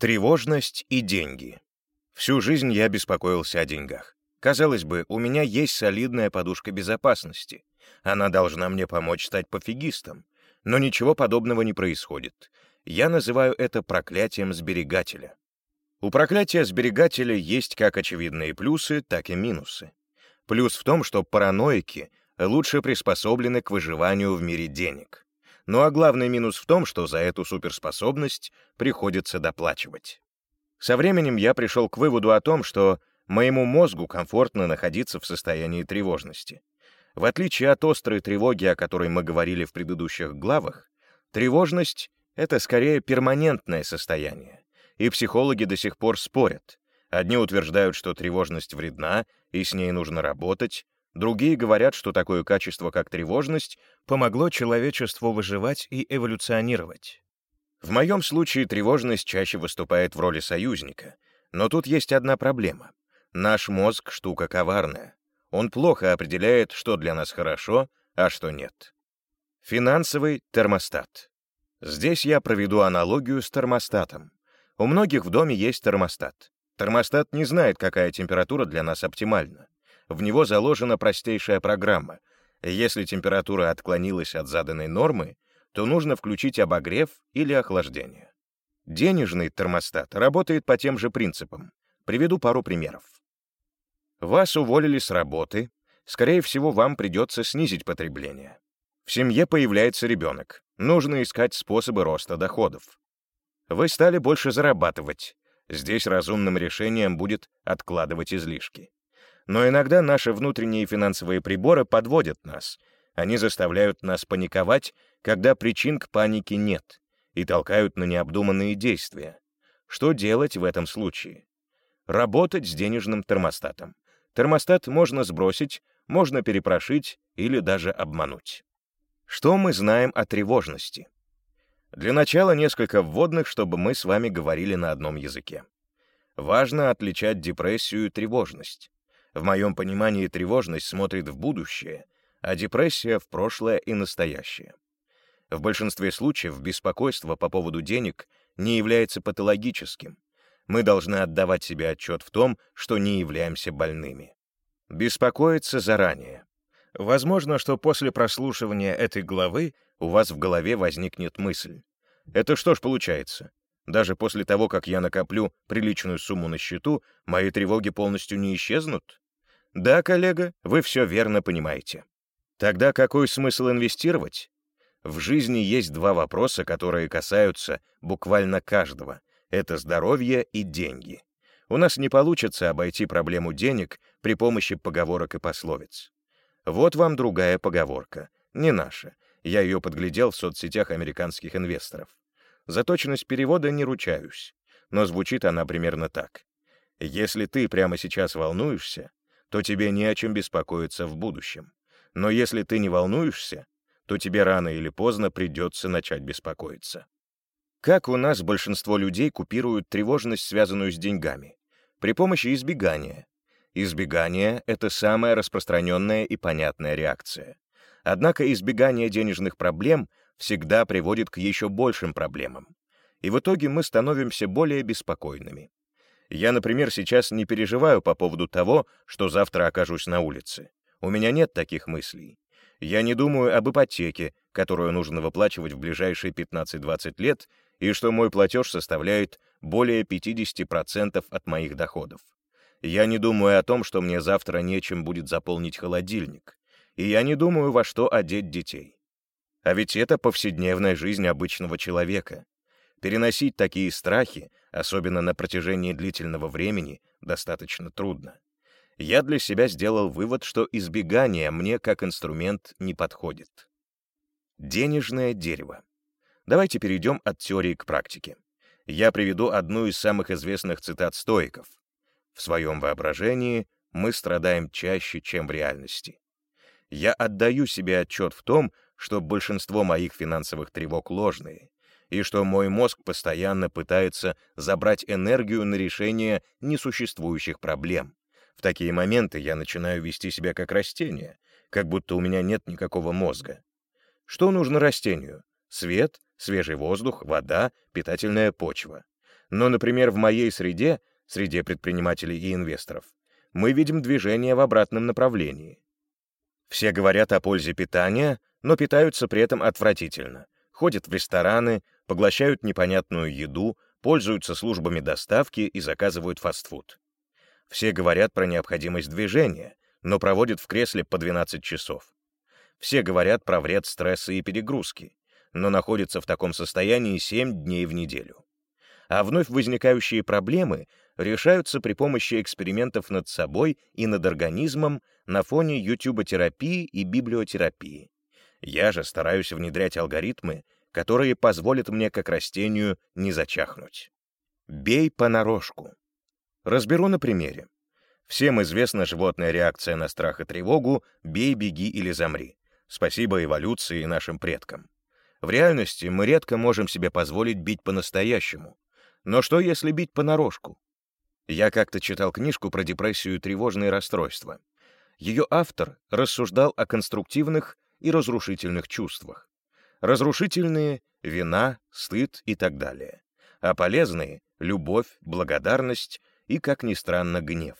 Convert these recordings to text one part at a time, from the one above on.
Тревожность и деньги. Всю жизнь я беспокоился о деньгах. Казалось бы, у меня есть солидная подушка безопасности. Она должна мне помочь стать пофигистом. Но ничего подобного не происходит. Я называю это проклятием сберегателя. У проклятия сберегателя есть как очевидные плюсы, так и минусы. Плюс в том, что параноики лучше приспособлены к выживанию в мире денег. Ну а главный минус в том, что за эту суперспособность приходится доплачивать. Со временем я пришел к выводу о том, что моему мозгу комфортно находиться в состоянии тревожности. В отличие от острой тревоги, о которой мы говорили в предыдущих главах, тревожность — это скорее перманентное состояние, и психологи до сих пор спорят. Одни утверждают, что тревожность вредна, и с ней нужно работать, Другие говорят, что такое качество, как тревожность, помогло человечеству выживать и эволюционировать. В моем случае тревожность чаще выступает в роли союзника. Но тут есть одна проблема. Наш мозг — штука коварная. Он плохо определяет, что для нас хорошо, а что нет. Финансовый термостат. Здесь я проведу аналогию с термостатом. У многих в доме есть термостат. Термостат не знает, какая температура для нас оптимальна в него заложена простейшая программа. Если температура отклонилась от заданной нормы, то нужно включить обогрев или охлаждение. Денежный термостат работает по тем же принципам. Приведу пару примеров. Вас уволили с работы, скорее всего, вам придется снизить потребление. В семье появляется ребенок, нужно искать способы роста доходов. Вы стали больше зарабатывать, здесь разумным решением будет откладывать излишки. Но иногда наши внутренние финансовые приборы подводят нас. Они заставляют нас паниковать, когда причин к панике нет, и толкают на необдуманные действия. Что делать в этом случае? Работать с денежным термостатом. Термостат можно сбросить, можно перепрошить или даже обмануть. Что мы знаем о тревожности? Для начала несколько вводных, чтобы мы с вами говорили на одном языке. Важно отличать депрессию и тревожность. В моем понимании тревожность смотрит в будущее, а депрессия — в прошлое и настоящее. В большинстве случаев беспокойство по поводу денег не является патологическим. Мы должны отдавать себе отчет в том, что не являемся больными. Беспокоиться заранее. Возможно, что после прослушивания этой главы у вас в голове возникнет мысль. Это что ж получается? Даже после того, как я накоплю приличную сумму на счету, мои тревоги полностью не исчезнут? Да, коллега, вы все верно понимаете. Тогда какой смысл инвестировать? В жизни есть два вопроса, которые касаются буквально каждого. Это здоровье и деньги. У нас не получится обойти проблему денег при помощи поговорок и пословиц. Вот вам другая поговорка, не наша. Я ее подглядел в соцсетях американских инвесторов. За точность перевода не ручаюсь, но звучит она примерно так. Если ты прямо сейчас волнуешься, то тебе не о чем беспокоиться в будущем. Но если ты не волнуешься, то тебе рано или поздно придется начать беспокоиться. Как у нас большинство людей купируют тревожность, связанную с деньгами? При помощи избегания. Избегание — это самая распространенная и понятная реакция. Однако избегание денежных проблем всегда приводит к еще большим проблемам. И в итоге мы становимся более беспокойными. Я, например, сейчас не переживаю по поводу того, что завтра окажусь на улице. У меня нет таких мыслей. Я не думаю об ипотеке, которую нужно выплачивать в ближайшие 15-20 лет, и что мой платеж составляет более 50% от моих доходов. Я не думаю о том, что мне завтра нечем будет заполнить холодильник. И я не думаю, во что одеть детей. А ведь это повседневная жизнь обычного человека. Переносить такие страхи, особенно на протяжении длительного времени, достаточно трудно. Я для себя сделал вывод, что избегание мне как инструмент не подходит. Денежное дерево. Давайте перейдем от теории к практике. Я приведу одну из самых известных цитат стоиков. «В своем воображении мы страдаем чаще, чем в реальности. Я отдаю себе отчет в том, что большинство моих финансовых тревог ложные, и что мой мозг постоянно пытается забрать энергию на решение несуществующих проблем. В такие моменты я начинаю вести себя как растение, как будто у меня нет никакого мозга. Что нужно растению? Свет, свежий воздух, вода, питательная почва. Но, например, в моей среде, среде предпринимателей и инвесторов, мы видим движение в обратном направлении. Все говорят о пользе питания, но питаются при этом отвратительно. Ходят в рестораны, поглощают непонятную еду, пользуются службами доставки и заказывают фастфуд. Все говорят про необходимость движения, но проводят в кресле по 12 часов. Все говорят про вред стресса и перегрузки, но находятся в таком состоянии 7 дней в неделю. А вновь возникающие проблемы решаются при помощи экспериментов над собой и над организмом на фоне ютуботерапии и библиотерапии. Я же стараюсь внедрять алгоритмы, которые позволят мне как растению не зачахнуть. Бей понарошку. Разберу на примере. Всем известна животная реакция на страх и тревогу «бей, беги или замри». Спасибо эволюции и нашим предкам. В реальности мы редко можем себе позволить бить по-настоящему. Но что, если бить понарошку? Я как-то читал книжку про депрессию и тревожные расстройства. Ее автор рассуждал о конструктивных и разрушительных чувствах. Разрушительные — вина, стыд и так далее. А полезные — любовь, благодарность и, как ни странно, гнев.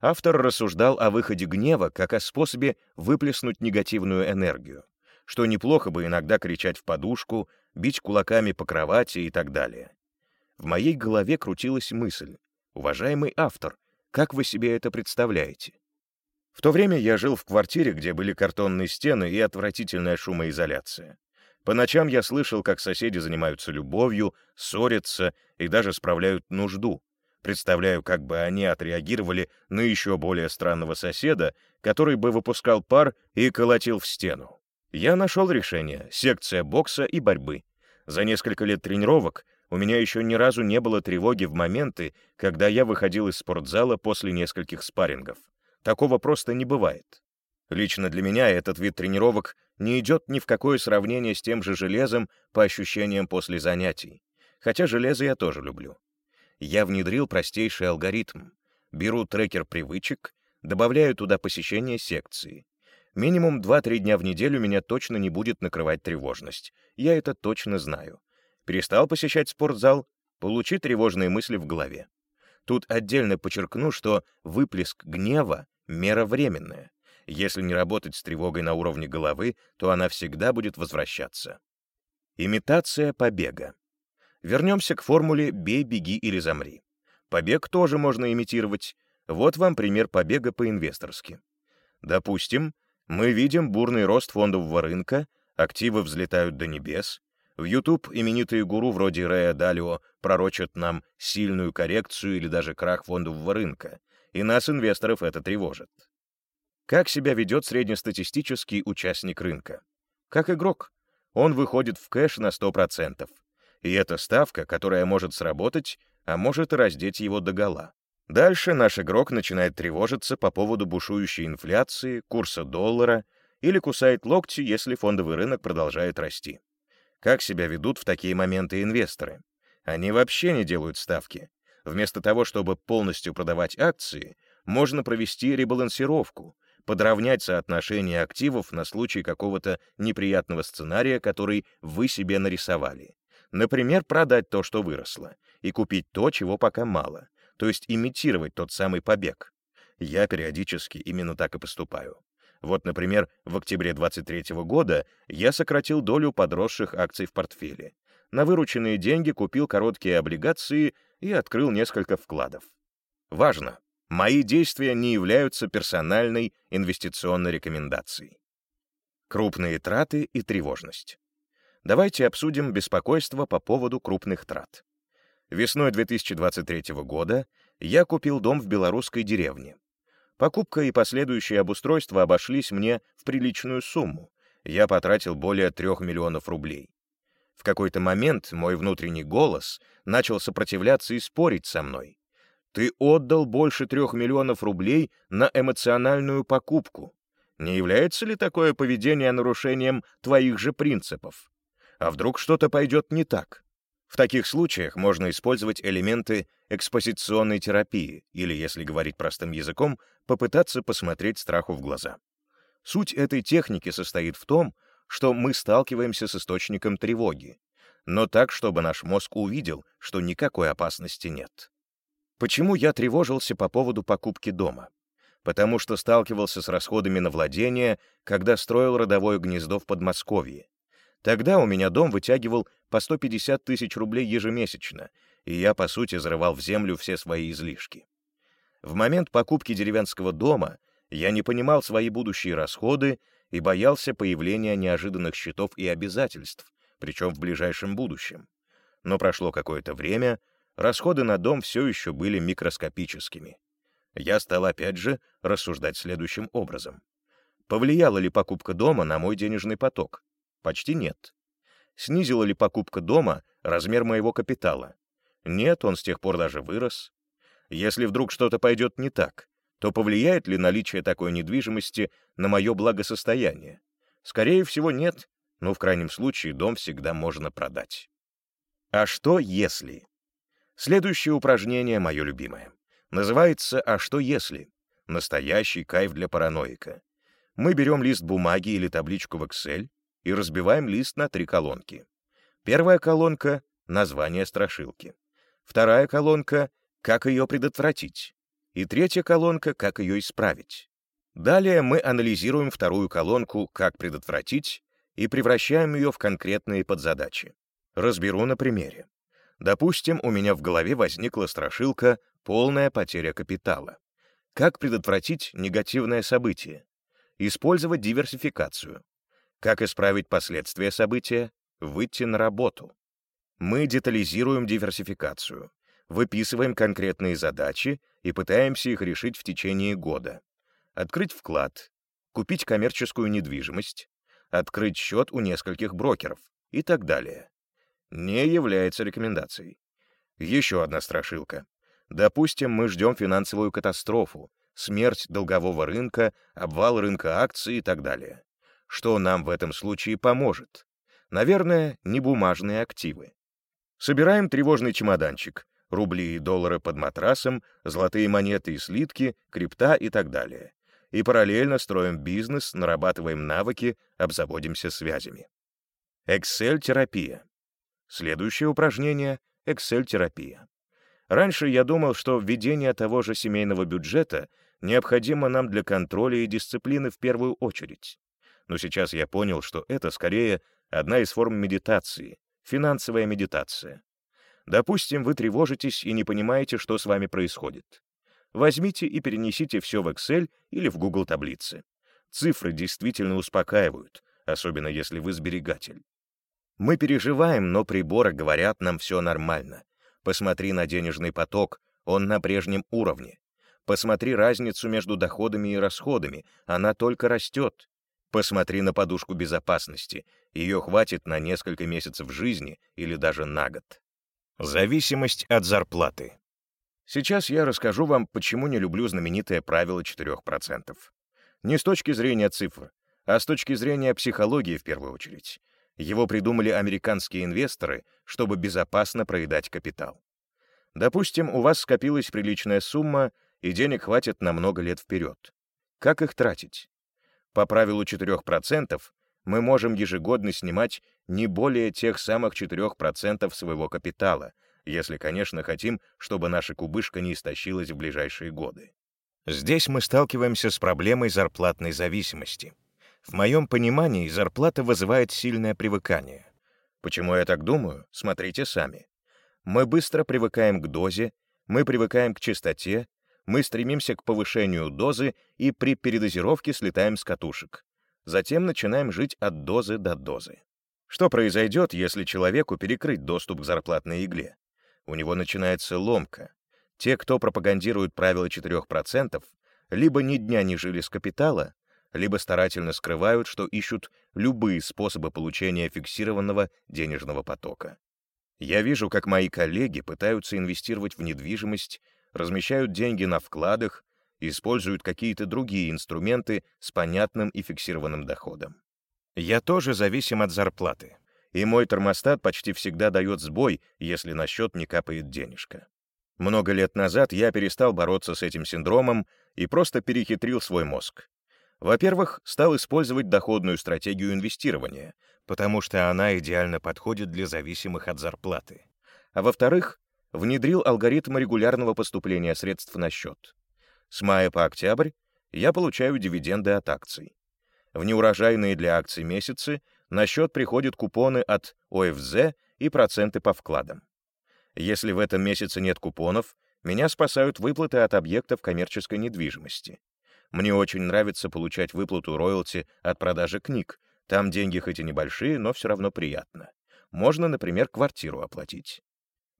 Автор рассуждал о выходе гнева как о способе выплеснуть негативную энергию, что неплохо бы иногда кричать в подушку, бить кулаками по кровати и так далее. В моей голове крутилась мысль. «Уважаемый автор, как вы себе это представляете?» В то время я жил в квартире, где были картонные стены и отвратительная шумоизоляция. По ночам я слышал, как соседи занимаются любовью, ссорятся и даже справляют нужду, Представляю, как бы они отреагировали на еще более странного соседа, который бы выпускал пар и колотил в стену. Я нашел решение — секция бокса и борьбы. За несколько лет тренировок у меня еще ни разу не было тревоги в моменты, когда я выходил из спортзала после нескольких спаррингов. Такого просто не бывает. Лично для меня этот вид тренировок не идет ни в какое сравнение с тем же железом по ощущениям после занятий. Хотя железо я тоже люблю я внедрил простейший алгоритм. Беру трекер привычек, добавляю туда посещение секции. Минимум 2-3 дня в неделю меня точно не будет накрывать тревожность. Я это точно знаю. Перестал посещать спортзал, получи тревожные мысли в голове. Тут отдельно подчеркну, что выплеск гнева — мера временная. Если не работать с тревогой на уровне головы, то она всегда будет возвращаться. Имитация побега. Вернемся к формуле «бей, беги или замри». Побег тоже можно имитировать. Вот вам пример побега по-инвесторски. Допустим, мы видим бурный рост фондового рынка, активы взлетают до небес, в YouTube именитые гуру вроде Рэя Далио пророчат нам сильную коррекцию или даже крах фондового рынка, и нас, инвесторов, это тревожит. Как себя ведет среднестатистический участник рынка? Как игрок. Он выходит в кэш на 100%. И это ставка, которая может сработать, а может и раздеть его догола. Дальше наш игрок начинает тревожиться по поводу бушующей инфляции, курса доллара или кусает локти, если фондовый рынок продолжает расти. Как себя ведут в такие моменты инвесторы? Они вообще не делают ставки. Вместо того, чтобы полностью продавать акции, можно провести ребалансировку, подровнять соотношение активов на случай какого-то неприятного сценария, который вы себе нарисовали. Например, продать то, что выросло, и купить то, чего пока мало, то есть имитировать тот самый побег. Я периодически именно так и поступаю. Вот, например, в октябре 23 года я сократил долю подросших акций в портфеле. На вырученные деньги купил короткие облигации и открыл несколько вкладов. Важно! Мои действия не являются персональной инвестиционной рекомендацией. Крупные траты и тревожность. Давайте обсудим беспокойство по поводу крупных трат. Весной 2023 года я купил дом в белорусской деревне. Покупка и последующее обустройство обошлись мне в приличную сумму. Я потратил более трех миллионов рублей. В какой-то момент мой внутренний голос начал сопротивляться и спорить со мной. Ты отдал больше трех миллионов рублей на эмоциональную покупку. Не является ли такое поведение нарушением твоих же принципов? А вдруг что-то пойдет не так? В таких случаях можно использовать элементы экспозиционной терапии или, если говорить простым языком, попытаться посмотреть страху в глаза. Суть этой техники состоит в том, что мы сталкиваемся с источником тревоги. но так, чтобы наш мозг увидел, что никакой опасности нет. Почему я тревожился по поводу покупки дома? Потому что сталкивался с расходами на владение, когда строил родовое гнездо в Подмосковье. Тогда у меня дом вытягивал по 150 тысяч рублей ежемесячно, и я, по сути, зарывал в землю все свои излишки. В момент покупки деревенского дома я не понимал свои будущие расходы и боялся появления неожиданных счетов и обязательств, причем в ближайшем будущем. Но прошло какое-то время, расходы на дом все еще были микроскопическими. Я стал опять же рассуждать следующим образом. Повлияла ли покупка дома на мой денежный поток? Почти нет. Снизила ли покупка дома размер моего капитала? Нет, он с тех пор даже вырос. Если вдруг что-то пойдет не так, то повлияет ли наличие такой недвижимости на мое благосостояние? Скорее всего, нет, но в крайнем случае дом всегда можно продать. А что если? Следующее упражнение мое любимое. Называется «А что если?» Настоящий кайф для параноика. Мы берем лист бумаги или табличку в Excel и разбиваем лист на три колонки. Первая колонка — название страшилки. Вторая колонка — как ее предотвратить. И третья колонка — как ее исправить. Далее мы анализируем вторую колонку «как предотвратить» и превращаем ее в конкретные подзадачи. Разберу на примере. Допустим, у меня в голове возникла страшилка «полная потеря капитала». Как предотвратить негативное событие? Использовать диверсификацию. Как исправить последствия события? Выйти на работу. Мы детализируем диверсификацию, выписываем конкретные задачи и пытаемся их решить в течение года. Открыть вклад, купить коммерческую недвижимость, открыть счет у нескольких брокеров и так далее. Не является рекомендацией. Еще одна страшилка. Допустим, мы ждем финансовую катастрофу, смерть долгового рынка, обвал рынка акций и так далее. Что нам в этом случае поможет? Наверное, не бумажные активы. Собираем тревожный чемоданчик, рубли и доллары под матрасом, золотые монеты и слитки, крипта и так далее и параллельно строим бизнес, нарабатываем навыки, обзаводимся связями. Excel-терапия. Следующее упражнение — Excel-терапия. Раньше я думал, что введение того же семейного бюджета необходимо нам для контроля и дисциплины в первую очередь. Но сейчас я понял, что это скорее одна из форм медитации, финансовая медитация. Допустим, вы тревожитесь и не понимаете, что с вами происходит возьмите и перенесите все в Excel или в Google таблицы. Цифры действительно успокаивают, особенно если вы сберегатель. Мы переживаем, но приборы говорят нам все нормально. Посмотри на денежный поток, он на прежнем уровне. Посмотри разницу между доходами и расходами, она только растет. Посмотри на подушку безопасности, ее хватит на несколько месяцев жизни или даже на год. Зависимость от зарплаты. Сейчас я расскажу вам, почему не люблю знаменитое правило 4%. Не с точки зрения цифр, а с точки зрения психологии в первую очередь. Его придумали американские инвесторы, чтобы безопасно проедать капитал. Допустим, у вас скопилась приличная сумма, и денег хватит на много лет вперед. Как их тратить? По правилу 4% мы можем ежегодно снимать не более тех самых 4% своего капитала — если, конечно, хотим, чтобы наша кубышка не истощилась в ближайшие годы. Здесь мы сталкиваемся с проблемой зарплатной зависимости. В моем понимании зарплата вызывает сильное привыкание. Почему я так думаю, смотрите сами. Мы быстро привыкаем к дозе, мы привыкаем к частоте, мы стремимся к повышению дозы и при передозировке слетаем с катушек. Затем начинаем жить от дозы до дозы. Что произойдет, если человеку перекрыть доступ к зарплатной игле? у него начинается ломка. Те, кто пропагандирует правило 4%, либо ни дня не жили с капитала, либо старательно скрывают, что ищут любые способы получения фиксированного денежного потока. Я вижу, как мои коллеги пытаются инвестировать в недвижимость, размещают деньги на вкладах, используют какие-то другие инструменты с понятным и фиксированным доходом. Я тоже зависим от зарплаты и мой термостат почти всегда дает сбой, если на счет не капает денежка. Много лет назад я перестал бороться с этим синдромом и просто перехитрил свой мозг. Во-первых, стал использовать доходную стратегию инвестирования, потому что она идеально подходит для зависимых от зарплаты. А во-вторых, внедрил алгоритм регулярного поступления средств на счет. С мая по октябрь я получаю дивиденды от акций. В неурожайные для акций месяцы на счет приходят купоны от ОФЗ и проценты по вкладам. Если в этом месяце нет купонов, меня спасают выплаты от объектов коммерческой недвижимости. Мне очень нравится получать выплату роялти от продажи книг. Там деньги хоть и небольшие, но все равно приятно. Можно, например, квартиру оплатить.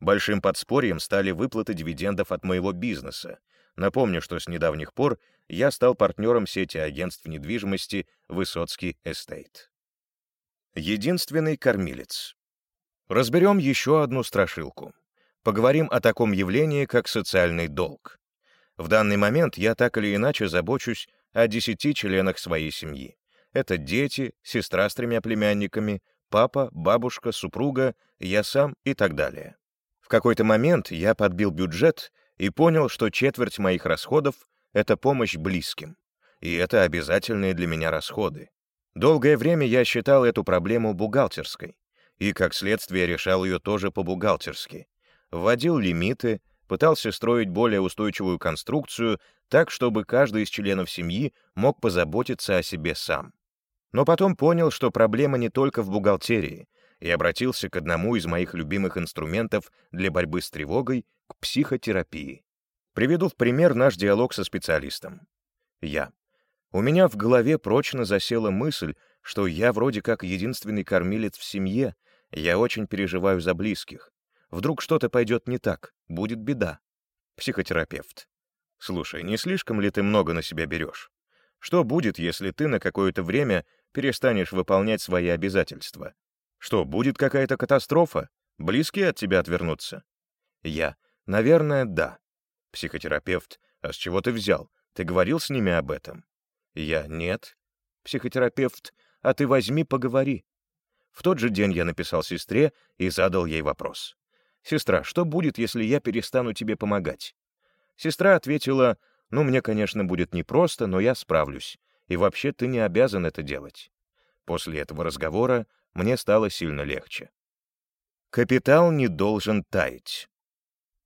Большим подспорьем стали выплаты дивидендов от моего бизнеса. Напомню, что с недавних пор я стал партнером сети агентств недвижимости «Высоцкий Эстейт». Единственный кормилец. Разберем еще одну страшилку. Поговорим о таком явлении, как социальный долг. В данный момент я так или иначе забочусь о десяти членах своей семьи. Это дети, сестра с тремя племянниками, папа, бабушка, супруга, я сам и так далее. В какой-то момент я подбил бюджет и понял, что четверть моих расходов — это помощь близким. И это обязательные для меня расходы. Долгое время я считал эту проблему бухгалтерской, и, как следствие, решал ее тоже по-бухгалтерски. Вводил лимиты, пытался строить более устойчивую конструкцию так, чтобы каждый из членов семьи мог позаботиться о себе сам. Но потом понял, что проблема не только в бухгалтерии, и обратился к одному из моих любимых инструментов для борьбы с тревогой — к психотерапии. Приведу в пример наш диалог со специалистом. Я. У меня в голове прочно засела мысль, что я вроде как единственный кормилец в семье, я очень переживаю за близких. Вдруг что-то пойдет не так, будет беда. Психотерапевт. Слушай, не слишком ли ты много на себя берешь? Что будет, если ты на какое-то время перестанешь выполнять свои обязательства? Что, будет какая-то катастрофа? Близкие от тебя отвернутся? Я. Наверное, да. Психотерапевт. А с чего ты взял? Ты говорил с ними об этом? Я. Нет. Психотерапевт. А ты возьми, поговори. В тот же день я написал сестре и задал ей вопрос. «Сестра, что будет, если я перестану тебе помогать?» Сестра ответила, «Ну, мне, конечно, будет непросто, но я справлюсь. И вообще ты не обязан это делать». После этого разговора мне стало сильно легче. Капитал не должен таять.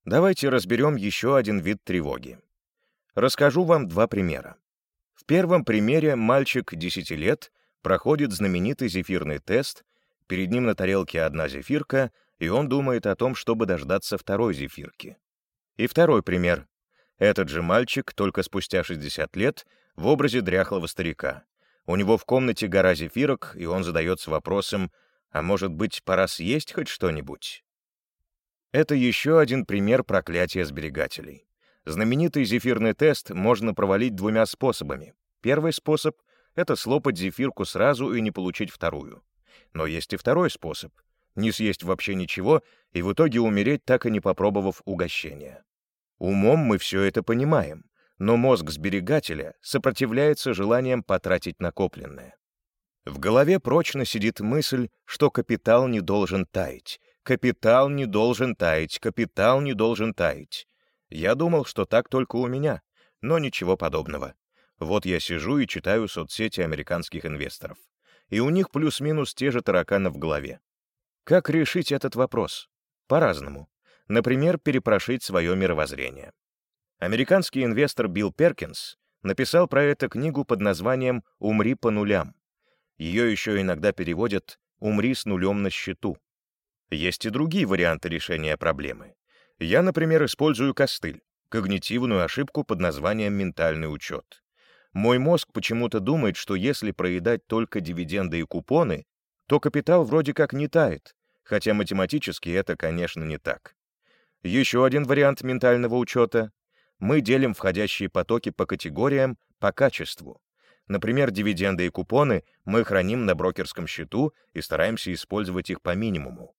Давайте разберем еще один вид тревоги. Расскажу вам два примера. В первом примере мальчик 10 лет проходит знаменитый зефирный тест, перед ним на тарелке одна зефирка, и он думает о том, чтобы дождаться второй зефирки. И второй пример. Этот же мальчик, только спустя 60 лет, в образе дряхлого старика. У него в комнате гора зефирок, и он задается вопросом, а может быть, пора съесть хоть что-нибудь? Это еще один пример проклятия сберегателей. Знаменитый зефирный тест можно провалить двумя способами. Первый способ — это слопать зефирку сразу и не получить вторую. Но есть и второй способ — не съесть вообще ничего и в итоге умереть, так и не попробовав угощения. Умом мы все это понимаем, но мозг сберегателя сопротивляется желаниям потратить накопленное. В голове прочно сидит мысль, что капитал не должен таять, капитал не должен таять, капитал не должен таять. Я думал, что так только у меня, но ничего подобного. Вот я сижу и читаю соцсети американских инвесторов. И у них плюс-минус те же тараканы в голове. Как решить этот вопрос? По-разному. Например, перепрошить свое мировоззрение. Американский инвестор Билл Перкинс написал про это книгу под названием «Умри по нулям». Ее еще иногда переводят «Умри с нулем на счету». Есть и другие варианты решения проблемы. Я, например, использую костыль, когнитивную ошибку под названием «ментальный учет». Мой мозг почему-то думает, что если проедать только дивиденды и купоны, то капитал вроде как не тает, хотя математически это, конечно, не так. Еще один вариант ментального учета мы делим входящие потоки по категориям по качеству. Например, дивиденды и купоны мы храним на брокерском счету и стараемся использовать их по минимуму.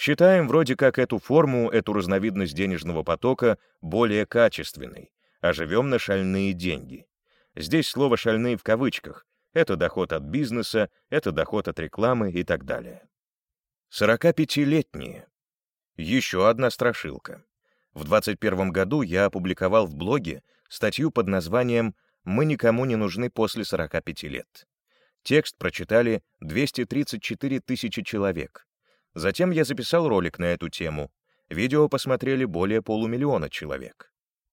Считаем вроде как эту форму, эту разновидность денежного потока более качественной, а живем на шальные деньги. Здесь слово «шальные» в кавычках. Это доход от бизнеса, это доход от рекламы и так далее. 45-летние. Еще одна страшилка. В 2021 году я опубликовал в блоге статью под названием «Мы никому не нужны после 45 лет». Текст прочитали 234 тысячи человек. Затем я записал ролик на эту тему. Видео посмотрели более полумиллиона человек.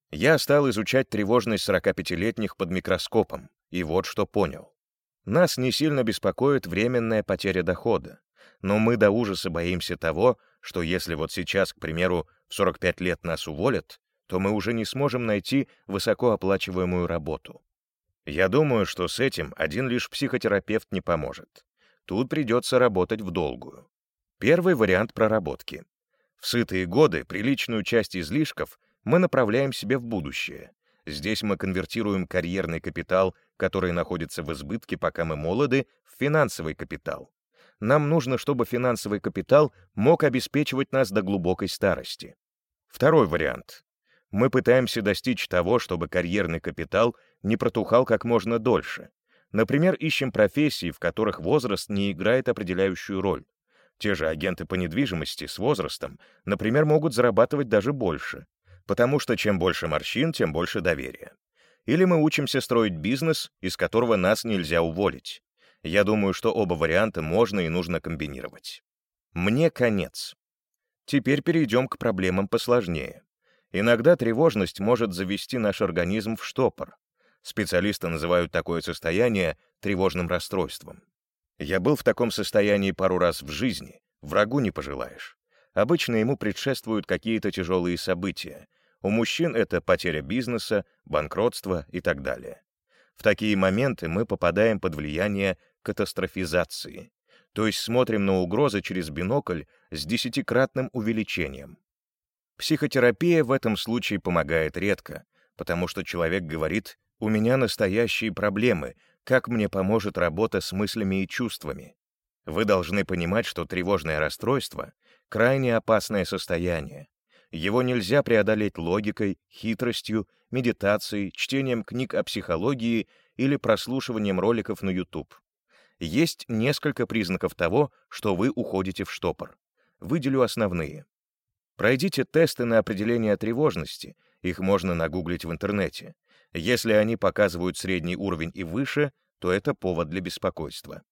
Я стал изучать тревожность 45-летних под микроскопом, и вот что понял. Нас не сильно беспокоит временная потеря дохода, но мы до ужаса боимся того, что если вот сейчас, к примеру, в 45 лет нас уволят, то мы уже не сможем найти высокооплачиваемую работу. Я думаю, что с этим один лишь психотерапевт не поможет. Тут придется работать в долгую. Первый вариант проработки. В сытые годы приличную часть излишков мы направляем себе в будущее. Здесь мы конвертируем карьерный капитал, который находится в избытке, пока мы молоды, в финансовый капитал. Нам нужно, чтобы финансовый капитал мог обеспечивать нас до глубокой старости. Второй вариант мы пытаемся достичь того, чтобы карьерный капитал не протухал как можно дольше. Например, ищем профессии, в которых возраст не играет определяющую роль. Те же агенты по недвижимости с возрастом, например, могут зарабатывать даже больше, потому что чем больше морщин, тем больше доверия. Или мы учимся строить бизнес, из которого нас нельзя уволить. Я думаю, что оба варианта можно и нужно комбинировать. Мне конец. Теперь перейдем к проблемам посложнее. Иногда тревожность может завести наш организм в штопор. Специалисты называют такое состояние тревожным расстройством. Я был в таком состоянии пару раз в жизни, врагу не пожелаешь. Обычно ему предшествуют какие-то тяжелые события. У мужчин это потеря бизнеса, банкротство и так далее. В такие моменты мы попадаем под влияние катастрофизации, то есть смотрим на угрозы через бинокль с десятикратным увеличением. Психотерапия в этом случае помогает редко, потому что человек говорит «у меня настоящие проблемы, как мне поможет работа с мыслями и чувствами?» Вы должны понимать, что тревожное расстройство — крайне опасное состояние. Его нельзя преодолеть логикой, хитростью, медитацией, чтением книг о психологии или прослушиванием роликов на YouTube. Есть несколько признаков того, что вы уходите в штопор. Выделю основные. Пройдите тесты на определение тревожности, их можно нагуглить в интернете. Если они показывают средний уровень и выше, то это повод для беспокойства.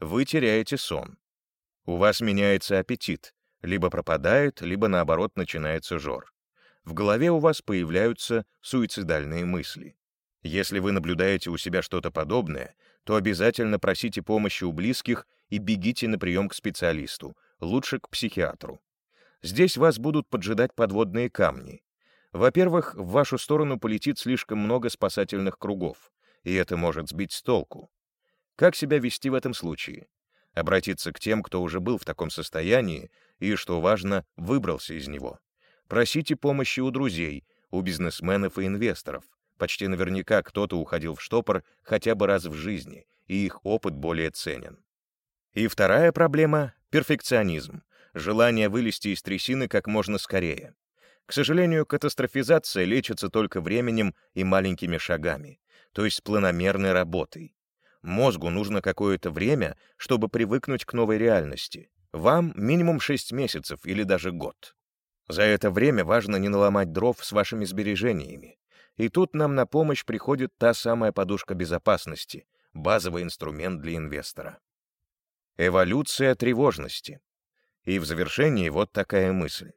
Вы теряете сон. У вас меняется аппетит, либо пропадает, либо наоборот начинается жор. В голове у вас появляются суицидальные мысли. Если вы наблюдаете у себя что-то подобное, то обязательно просите помощи у близких и бегите на прием к специалисту, лучше к психиатру. Здесь вас будут поджидать подводные камни. Во-первых, в вашу сторону полетит слишком много спасательных кругов, и это может сбить с толку. Как себя вести в этом случае? Обратиться к тем, кто уже был в таком состоянии и, что важно, выбрался из него. Просите помощи у друзей, у бизнесменов и инвесторов. Почти наверняка кто-то уходил в штопор хотя бы раз в жизни, и их опыт более ценен. И вторая проблема — перфекционизм желание вылезти из трясины как можно скорее. К сожалению, катастрофизация лечится только временем и маленькими шагами, то есть планомерной работой. Мозгу нужно какое-то время, чтобы привыкнуть к новой реальности. Вам минимум 6 месяцев или даже год. За это время важно не наломать дров с вашими сбережениями. И тут нам на помощь приходит та самая подушка безопасности, базовый инструмент для инвестора. Эволюция тревожности. И в завершении вот такая мысль.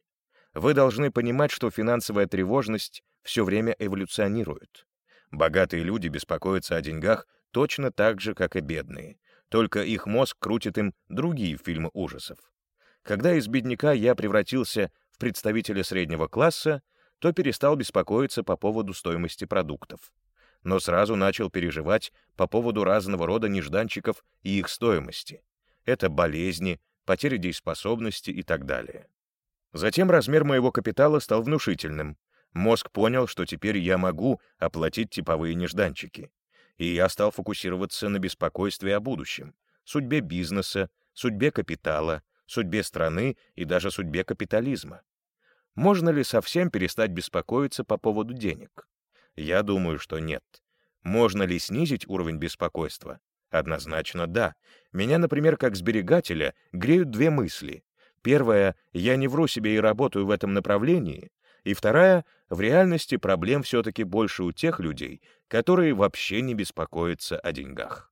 Вы должны понимать, что финансовая тревожность все время эволюционирует. Богатые люди беспокоятся о деньгах точно так же, как и бедные, только их мозг крутит им другие фильмы ужасов. Когда из бедняка я превратился в представителя среднего класса, то перестал беспокоиться по поводу стоимости продуктов. Но сразу начал переживать по поводу разного рода нежданчиков и их стоимости. Это болезни, потери дееспособности и так далее. Затем размер моего капитала стал внушительным. Мозг понял, что теперь я могу оплатить типовые нежданчики. И я стал фокусироваться на беспокойстве о будущем, судьбе бизнеса, судьбе капитала, судьбе страны и даже судьбе капитализма. Можно ли совсем перестать беспокоиться по поводу денег? Я думаю, что нет. Можно ли снизить уровень беспокойства? Однозначно да. Меня, например, как сберегателя, греют две мысли. Первая — я не вру себе и работаю в этом направлении. И вторая — в реальности проблем все-таки больше у тех людей, которые вообще не беспокоятся о деньгах.